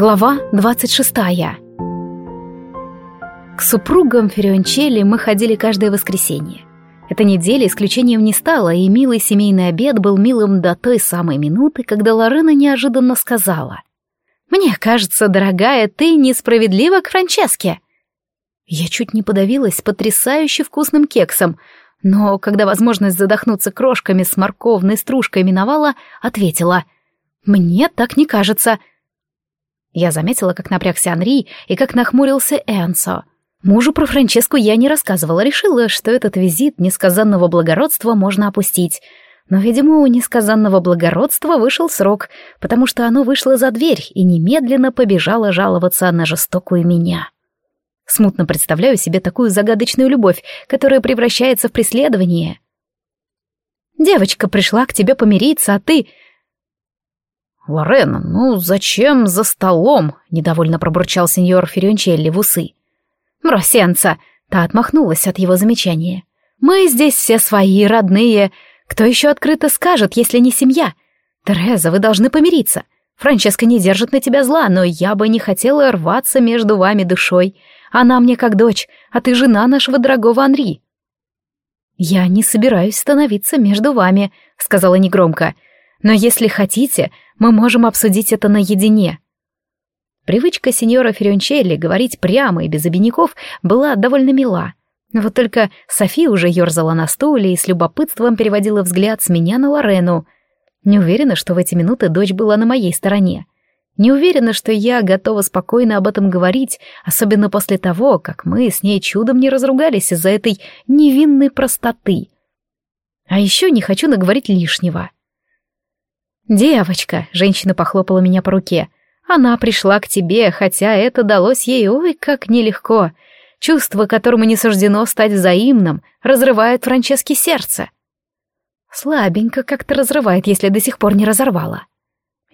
Глава 26 К супругам Фериончелли мы ходили каждое воскресенье. Эта неделя исключением не стала, и милый семейный обед был милым до той самой минуты, когда Лорена неожиданно сказала. «Мне кажется, дорогая, ты несправедлива к Франческе». Я чуть не подавилась потрясающе вкусным кексом, но когда возможность задохнуться крошками с морковной стружкой миновала, ответила. «Мне так не кажется». Я заметила, как напрягся Анри и как нахмурился Энсо. Мужу про Франческу я не рассказывала, решила, что этот визит несказанного благородства можно опустить. Но, видимо, у несказанного благородства вышел срок, потому что оно вышло за дверь и немедленно побежало жаловаться на жестокую меня. Смутно представляю себе такую загадочную любовь, которая превращается в преследование. «Девочка пришла к тебе помириться, а ты...» «Лорена, ну зачем за столом?» — недовольно пробурчал сеньор Ференчелли в усы. «Бросенца!» — та отмахнулась от его замечания. «Мы здесь все свои, родные. Кто еще открыто скажет, если не семья? Тереза, вы должны помириться. Франческа не держит на тебя зла, но я бы не хотела рваться между вами душой. Она мне как дочь, а ты жена нашего дорогого Анри». «Я не собираюсь становиться между вами», — сказала негромко. «Но если хотите, мы можем обсудить это наедине». Привычка сеньора Ференчелли говорить прямо и без обиняков была довольно мила. Вот только Софи уже ерзала на стуле и с любопытством переводила взгляд с меня на Лорену. Не уверена, что в эти минуты дочь была на моей стороне. Не уверена, что я готова спокойно об этом говорить, особенно после того, как мы с ней чудом не разругались из-за этой невинной простоты. А еще не хочу наговорить лишнего. «Девочка», — женщина похлопала меня по руке, — «она пришла к тебе, хотя это далось ей, ой, как нелегко. Чувство, которому не суждено стать взаимным, разрывает Франчески сердце». Слабенько как-то разрывает, если до сих пор не разорвала.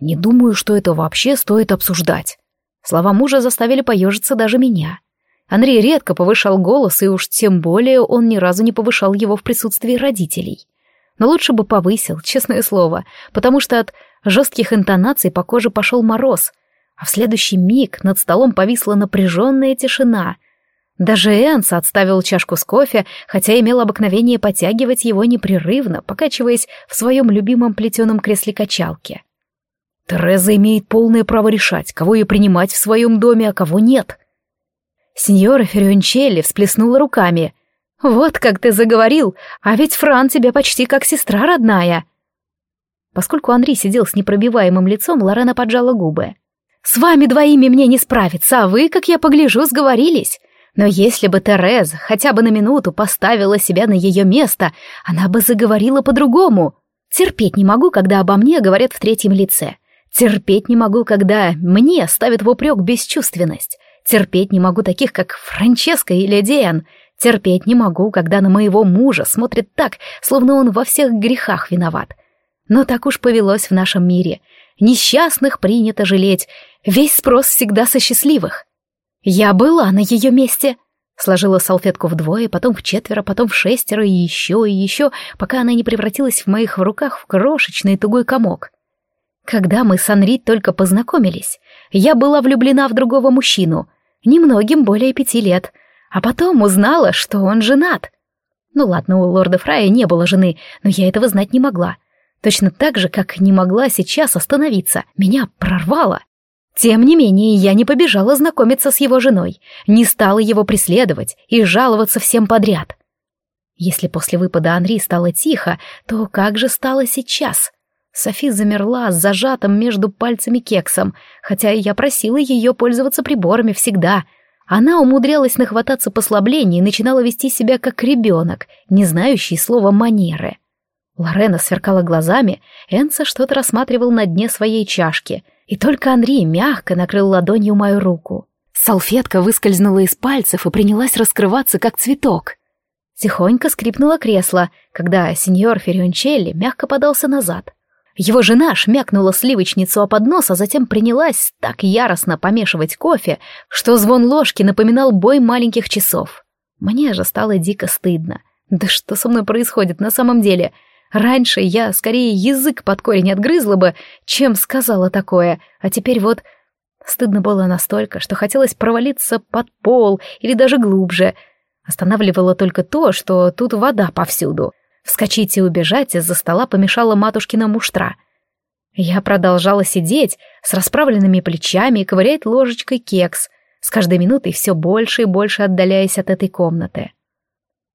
Не думаю, что это вообще стоит обсуждать. Слова мужа заставили поежиться даже меня. Андрей редко повышал голос, и уж тем более он ни разу не повышал его в присутствии родителей но лучше бы повысил, честное слово, потому что от жестких интонаций по коже пошел мороз, а в следующий миг над столом повисла напряженная тишина. Даже Энс отставил чашку с кофе, хотя имел обыкновение потягивать его непрерывно, покачиваясь в своем любимом плетеном кресле-качалке. «Тереза имеет полное право решать, кого ее принимать в своем доме, а кого нет». Сеньора Фериончелли всплеснула руками — «Вот как ты заговорил, а ведь Фран тебе почти как сестра родная». Поскольку Андрей сидел с непробиваемым лицом, Лорена поджала губы. «С вами двоими мне не справиться, а вы, как я погляжу, сговорились. Но если бы Тереза хотя бы на минуту поставила себя на ее место, она бы заговорила по-другому. Терпеть не могу, когда обо мне говорят в третьем лице. Терпеть не могу, когда мне ставят в упрек бесчувственность. Терпеть не могу таких, как Франческа или Диан. Терпеть не могу, когда на моего мужа смотрят так, словно он во всех грехах виноват. Но так уж повелось в нашем мире. Несчастных принято жалеть, весь спрос всегда со счастливых. Я была на ее месте. Сложила салфетку вдвое, потом в четверо, потом в шестеро и еще, и еще, пока она не превратилась в моих руках в крошечный тугой комок. Когда мы с Анри только познакомились, я была влюблена в другого мужчину, немногим более пяти лет — а потом узнала, что он женат. Ну ладно, у лорда Фрая не было жены, но я этого знать не могла. Точно так же, как не могла сейчас остановиться. Меня прорвало. Тем не менее, я не побежала знакомиться с его женой, не стала его преследовать и жаловаться всем подряд. Если после выпада Анри стало тихо, то как же стало сейчас? Софи замерла с зажатым между пальцами кексом, хотя я просила ее пользоваться приборами всегда — она умудрялась нахвататься послаблений и начинала вести себя как ребенок, не знающий слова «манеры». Лорена сверкала глазами, Энса что-то рассматривал на дне своей чашки, и только Андрей мягко накрыл ладонью мою руку. Салфетка выскользнула из пальцев и принялась раскрываться, как цветок. Тихонько скрипнуло кресло, когда сеньор Фериончелли мягко подался назад. Его жена шмякнула сливочницу о поднос, а затем принялась так яростно помешивать кофе, что звон ложки напоминал бой маленьких часов. Мне же стало дико стыдно. Да что со мной происходит на самом деле? Раньше я скорее язык под корень отгрызла бы, чем сказала такое, а теперь вот... Стыдно было настолько, что хотелось провалиться под пол или даже глубже. Останавливало только то, что тут вода повсюду. Вскочить и убежать из-за стола помешала матушкина муштра. Я продолжала сидеть с расправленными плечами и ковырять ложечкой кекс, с каждой минутой все больше и больше отдаляясь от этой комнаты.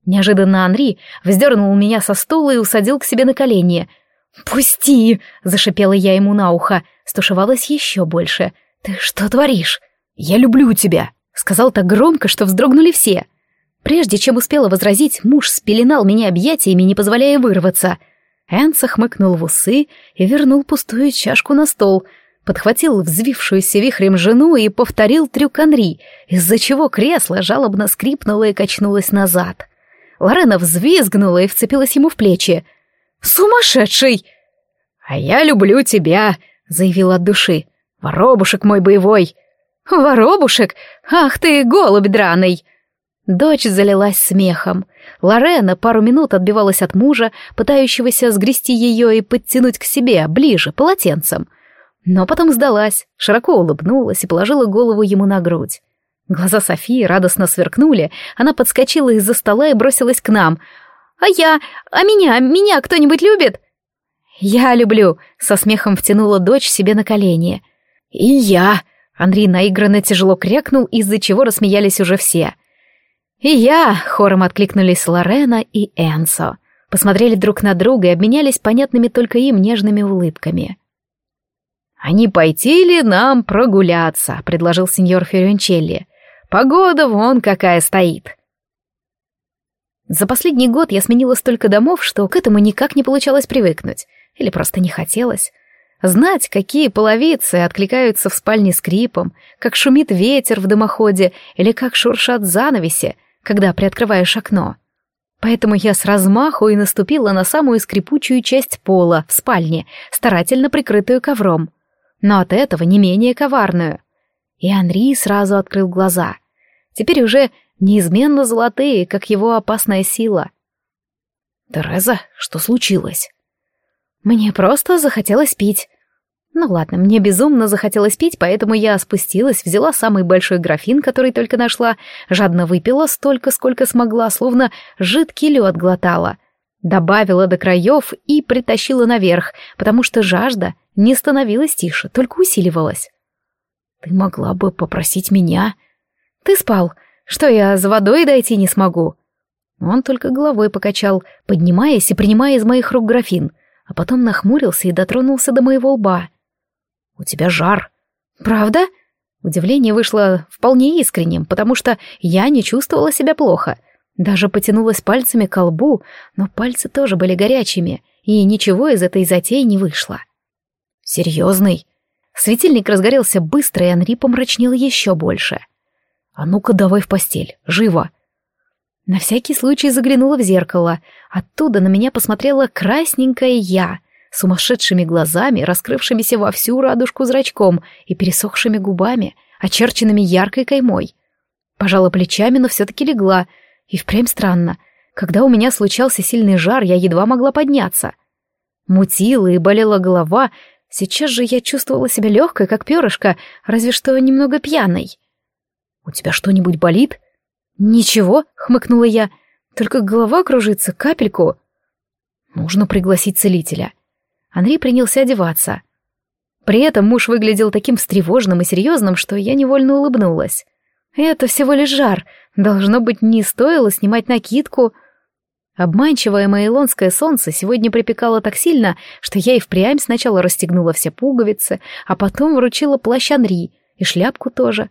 Неожиданно Анри вздернул меня со стула и усадил к себе на колени. «Пусти!» — зашипела я ему на ухо, стушевалась еще больше. «Ты что творишь?» «Я люблю тебя!» — сказал так громко, что вздрогнули все. Прежде чем успела возразить, муж спеленал меня объятиями, не позволяя вырваться. Энса хмыкнул в усы и вернул пустую чашку на стол, подхватил взвившуюся вихрем жену и повторил трюк Анри, из-за чего кресло жалобно скрипнуло и качнулось назад. Лорена взвизгнула и вцепилась ему в плечи. «Сумасшедший!» «А я люблю тебя», — заявил от души. «Воробушек мой боевой!» «Воробушек? Ах ты, голубь драный!» Дочь залилась смехом. Лорена пару минут отбивалась от мужа, пытающегося сгрести ее и подтянуть к себе, ближе, полотенцем. Но потом сдалась, широко улыбнулась и положила голову ему на грудь. Глаза Софии радостно сверкнули, она подскочила из-за стола и бросилась к нам. «А я? А меня? Меня кто-нибудь любит?» «Я люблю», — со смехом втянула дочь себе на колени. «И я!» — Андрей наигранно тяжело крякнул, из-за чего рассмеялись уже все. «И я!» — хором откликнулись Лорена и Энсо. Посмотрели друг на друга и обменялись понятными только им нежными улыбками. «А не пойти ли нам прогуляться?» — предложил сеньор Ференчелли. «Погода вон какая стоит!» За последний год я сменила столько домов, что к этому никак не получалось привыкнуть. Или просто не хотелось. Знать, какие половицы откликаются в спальне скрипом, как шумит ветер в дымоходе или как шуршат занавеси, когда приоткрываешь окно. Поэтому я с размаху и наступила на самую скрипучую часть пола в спальне, старательно прикрытую ковром. Но от этого не менее коварную. И Анри сразу открыл глаза. Теперь уже неизменно золотые, как его опасная сила. «Тереза, что случилось?» Мне просто захотелось пить. Ну ладно, мне безумно захотелось пить, поэтому я спустилась, взяла самый большой графин, который только нашла, жадно выпила столько, сколько смогла, словно жидкий лед глотала. Добавила до краев и притащила наверх, потому что жажда не становилась тише, только усиливалась. «Ты могла бы попросить меня?» «Ты спал. Что, я за водой дойти не смогу?» Он только головой покачал, поднимаясь и принимая из моих рук графин — а потом нахмурился и дотронулся до моего лба. «У тебя жар». «Правда?» Удивление вышло вполне искренним, потому что я не чувствовала себя плохо. Даже потянулась пальцами к лбу, но пальцы тоже были горячими, и ничего из этой затеи не вышло. «Серьезный?» Светильник разгорелся быстро, и Анри помрачнел еще больше. «А ну-ка давай в постель, живо!» На всякий случай заглянула в зеркало. Оттуда на меня посмотрела красненькая я, сумасшедшими глазами, раскрывшимися во всю радужку зрачком и пересохшими губами, очерченными яркой каймой. Пожала плечами, но все-таки легла. И впрямь странно. Когда у меня случался сильный жар, я едва могла подняться. Мутила и болела голова. Сейчас же я чувствовала себя легкой, как перышко, разве что немного пьяной. «У тебя что-нибудь болит?» «Ничего», — хмыкнула я, — «только голова кружится, капельку». «Нужно пригласить целителя». Андрей принялся одеваться. При этом муж выглядел таким встревоженным и серьезным, что я невольно улыбнулась. «Это всего лишь жар. Должно быть, не стоило снимать накидку». Обманчивое маэлонское солнце сегодня припекало так сильно, что я и впрямь сначала расстегнула все пуговицы, а потом вручила плащ Анри и шляпку тоже.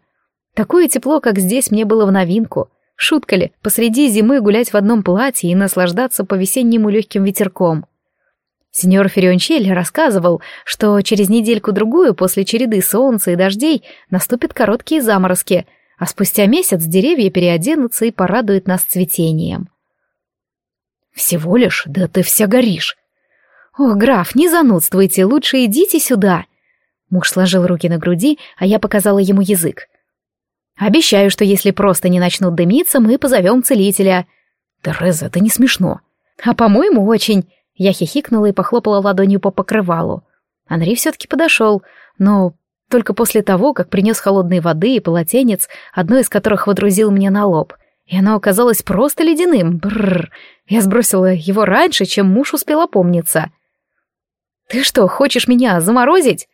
Такое тепло, как здесь, мне было в новинку — Шутка ли, посреди зимы гулять в одном платье и наслаждаться по-весеннему легким ветерком. Сеньор Фериончель рассказывал, что через недельку-другую после череды солнца и дождей наступят короткие заморозки, а спустя месяц деревья переоденутся и порадуют нас цветением. «Всего лишь? Да ты вся горишь!» «О, граф, не занудствуйте, лучше идите сюда!» Муж сложил руки на груди, а я показала ему язык. Обещаю, что если просто не начнут дымиться, мы позовем целителя. Тереза, это не смешно. А по-моему, очень. Я хихикнула и похлопала ладонью по покрывалу. Андрей все-таки подошел, но Только после того, как принес холодной воды и полотенец, одно из которых водрузил мне на лоб. И оно оказалось просто ледяным. Бррр. Я сбросила его раньше, чем муж успел опомниться. «Ты что, хочешь меня заморозить?»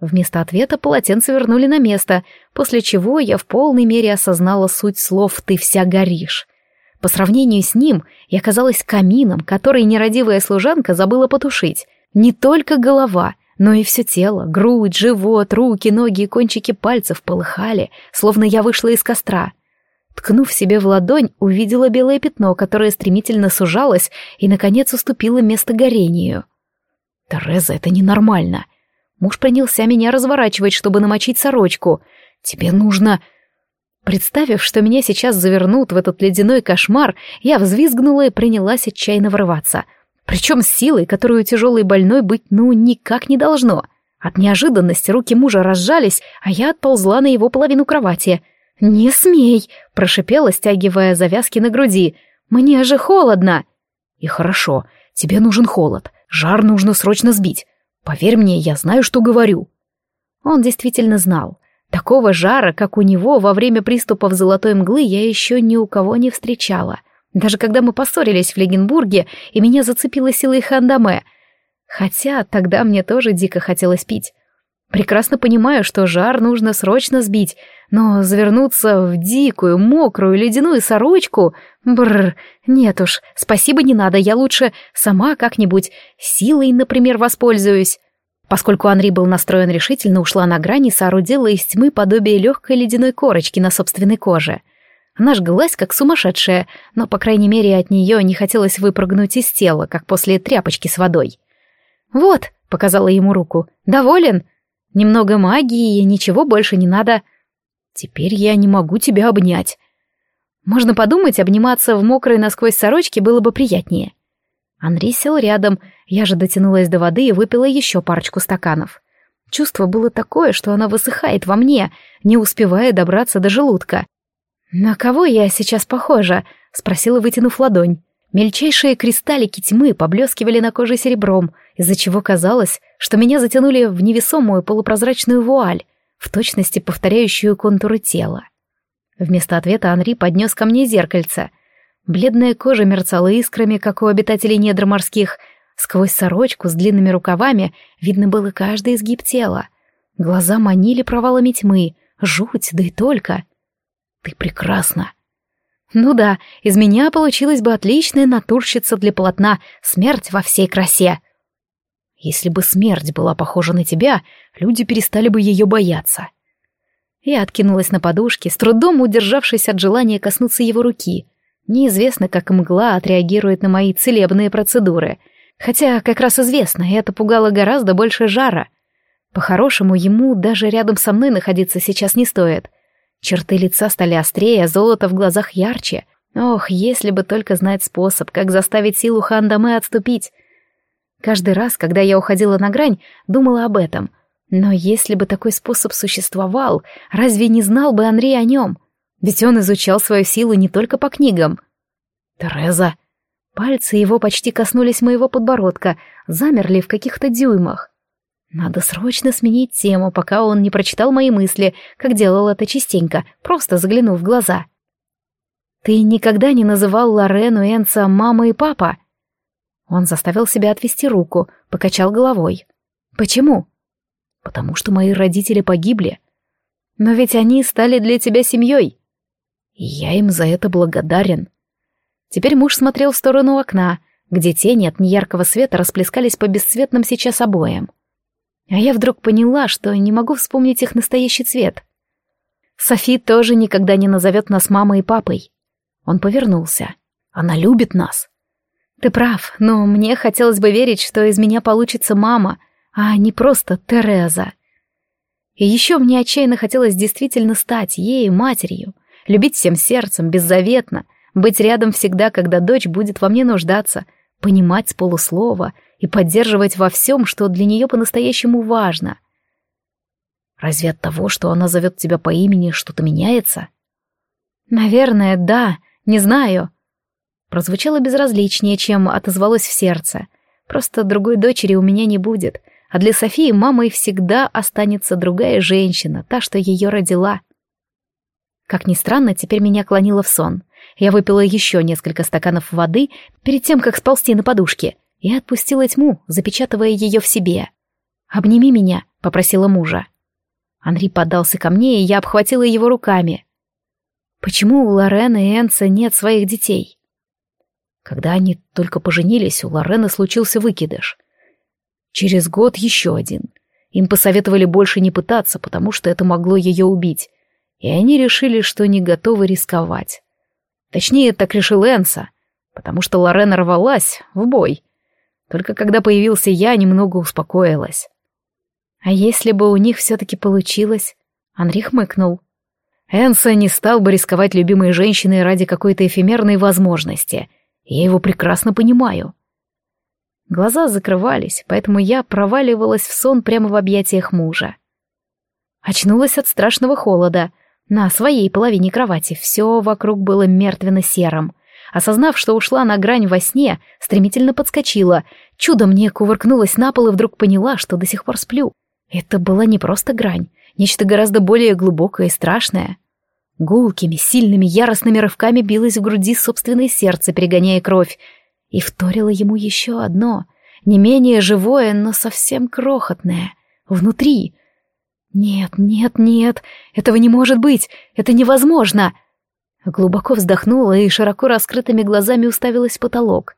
Вместо ответа полотенце вернули на место, после чего я в полной мере осознала суть слов «ты вся горишь». По сравнению с ним я казалась камином, который нерадивая служанка забыла потушить. Не только голова, но и все тело, грудь, живот, руки, ноги и кончики пальцев полыхали, словно я вышла из костра. Ткнув себе в ладонь, увидела белое пятно, которое стремительно сужалось и, наконец, уступило место горению. «Тереза, это ненормально!» Муж принялся меня разворачивать, чтобы намочить сорочку. «Тебе нужно...» Представив, что меня сейчас завернут в этот ледяной кошмар, я взвизгнула и принялась отчаянно врываться. Причем с силой, которую тяжелой больной быть ну никак не должно. От неожиданности руки мужа разжались, а я отползла на его половину кровати. «Не смей!» — прошипела, стягивая завязки на груди. «Мне же холодно!» «И хорошо, тебе нужен холод. Жар нужно срочно сбить. Поверь мне, я знаю, что говорю». Он действительно знал. Такого жара, как у него во время приступов золотой мглы, я еще ни у кого не встречала. Даже когда мы поссорились в Легенбурге, и меня зацепила силой Хандаме. Хотя тогда мне тоже дико хотелось пить. Прекрасно понимаю, что жар нужно срочно сбить, но завернуться в дикую, мокрую, ледяную сорочку... Бррр, нет уж, спасибо не надо, я лучше сама как-нибудь силой, например, воспользуюсь. Поскольку Анри был настроен решительно, ушла на грани и соорудила из тьмы подобие легкой ледяной корочки на собственной коже. Она жглась, как сумасшедшая, но, по крайней мере, от нее не хотелось выпрыгнуть из тела, как после тряпочки с водой. «Вот», — показала ему руку, — «доволен? Немного магии и ничего больше не надо». Теперь я не могу тебя обнять. Можно подумать, обниматься в мокрой насквозь сорочке было бы приятнее. Андрей сел рядом, я же дотянулась до воды и выпила еще парочку стаканов. Чувство было такое, что она высыхает во мне, не успевая добраться до желудка. «На кого я сейчас похожа?» — спросила, вытянув ладонь. Мельчайшие кристаллики тьмы поблескивали на коже серебром, из-за чего казалось, что меня затянули в невесомую полупрозрачную вуаль, в точности повторяющую контуры тела. Вместо ответа Анри поднес ко мне зеркальце. Бледная кожа мерцала искрами, как у обитателей недр морских. Сквозь сорочку с длинными рукавами видно было каждый изгиб тела. Глаза манили провалами тьмы. Жуть, да и только. «Ты прекрасна!» Ну да, из меня получилась бы отличная натурщица для полотна «Смерть во всей красе». Если бы смерть была похожа на тебя, люди перестали бы ее бояться. Я откинулась на подушке, с трудом удержавшись от желания коснуться его руки. Неизвестно, как мгла отреагирует на мои целебные процедуры. Хотя, как раз известно, это пугало гораздо больше жара. По-хорошему, ему даже рядом со мной находиться сейчас не стоит. Черты лица стали острее, золото в глазах ярче. Ох, если бы только знать способ, как заставить силу Хандаме отступить. Каждый раз, когда я уходила на грань, думала об этом. Но если бы такой способ существовал, разве не знал бы Анри о нем? Ведь он изучал свою силу не только по книгам. «Тереза!» Пальцы его почти коснулись моего подбородка, замерли в каких-то дюймах. Надо срочно сменить тему, пока он не прочитал мои мысли, как делал это частенько, просто заглянув в глаза. «Ты никогда не называл Лорену Энца мама и папа?» Он заставил себя отвести руку, покачал головой. «Почему?» «Потому что мои родители погибли. Но ведь они стали для тебя семьей. Я им за это благодарен». Теперь муж смотрел в сторону окна, где тени от неяркого света расплескались по бесцветным сейчас обоям. А я вдруг поняла, что не могу вспомнить их настоящий цвет. Софи тоже никогда не назовет нас мамой и папой. Он повернулся. Она любит нас. Ты прав, но мне хотелось бы верить, что из меня получится мама, а не просто Тереза. И еще мне отчаянно хотелось действительно стать ей матерью, любить всем сердцем, беззаветно, быть рядом всегда, когда дочь будет во мне нуждаться, понимать с полуслова и поддерживать во всем, что для нее по-настоящему важно. Разве от того, что она зовет тебя по имени, что-то меняется? Наверное, да, не знаю прозвучало безразличнее, чем отозвалось в сердце. Просто другой дочери у меня не будет, а для Софии мамой всегда останется другая женщина, та, что ее родила. Как ни странно, теперь меня клонило в сон. Я выпила еще несколько стаканов воды перед тем, как сползти на подушке, и отпустила тьму, запечатывая ее в себе. «Обними меня», — попросила мужа. Андрей подался ко мне, и я обхватила его руками. «Почему у Лорены и Энса нет своих детей?» Когда они только поженились, у Лорены случился выкидыш. Через год еще один. Им посоветовали больше не пытаться, потому что это могло ее убить. И они решили, что не готовы рисковать. Точнее, так решил Энса, потому что Лорена рвалась в бой. Только когда появился я, немного успокоилась. А если бы у них все-таки получилось? Анри хмыкнул. Энса не стал бы рисковать любимой женщиной ради какой-то эфемерной возможности. Я его прекрасно понимаю. Глаза закрывались, поэтому я проваливалась в сон прямо в объятиях мужа. Очнулась от страшного холода. На своей половине кровати все вокруг было мертвенно-серым. Осознав, что ушла на грань во сне, стремительно подскочила. Чудом мне кувыркнулась на пол и вдруг поняла, что до сих пор сплю. Это была не просто грань, нечто гораздо более глубокое и страшное. Гулкими, сильными, яростными рывками билось в груди собственное сердце, перегоняя кровь, и вторило ему еще одно, не менее живое, но совсем крохотное, внутри. «Нет, нет, нет, этого не может быть, это невозможно!» Глубоко вздохнула и широко раскрытыми глазами уставилась в потолок.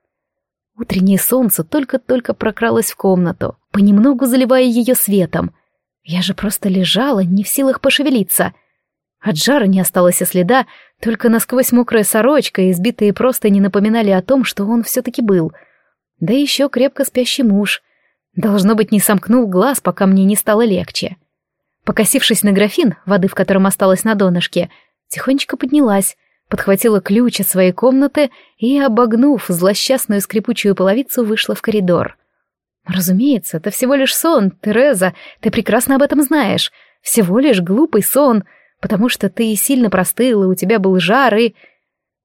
Утреннее солнце только-только прокралось в комнату, понемногу заливая ее светом. Я же просто лежала, не в силах пошевелиться. От жара не осталось и следа, только насквозь мокрая сорочка и избитые просто не напоминали о том, что он все-таки был. Да еще крепко спящий муж. Должно быть, не сомкнул глаз, пока мне не стало легче. Покосившись на графин, воды в котором осталось на донышке, тихонечко поднялась, подхватила ключ от своей комнаты и, обогнув злосчастную скрипучую половицу, вышла в коридор. «Разумеется, это всего лишь сон, Тереза, ты прекрасно об этом знаешь. Всего лишь глупый сон, потому что ты сильно простыла, у тебя был жар и...»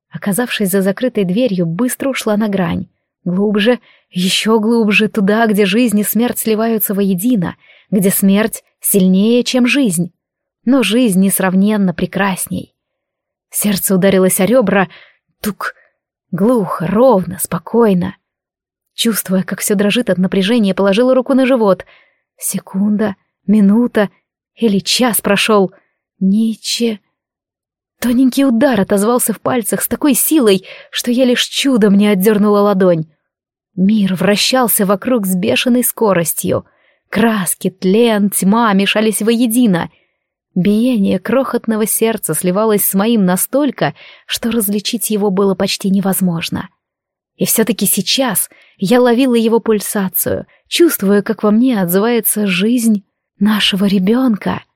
Оказавшись за закрытой дверью, быстро ушла на грань. Глубже, еще глубже, туда, где жизнь и смерть сливаются воедино, где смерть сильнее, чем жизнь. Но жизнь несравненно прекрасней. Сердце ударилось о ребра. Тук. Глухо, ровно, спокойно. Чувствуя, как все дрожит от напряжения, положила руку на живот. Секунда, минута или час прошел. Ниче... Тоненький удар отозвался в пальцах с такой силой, что я лишь чудом не отдернула ладонь. Мир вращался вокруг с бешеной скоростью. Краски, тлен, тьма мешались воедино, Биение крохотного сердца сливалось с моим настолько, что различить его было почти невозможно. И все-таки сейчас я ловила его пульсацию, чувствуя, как во мне отзывается жизнь нашего ребенка —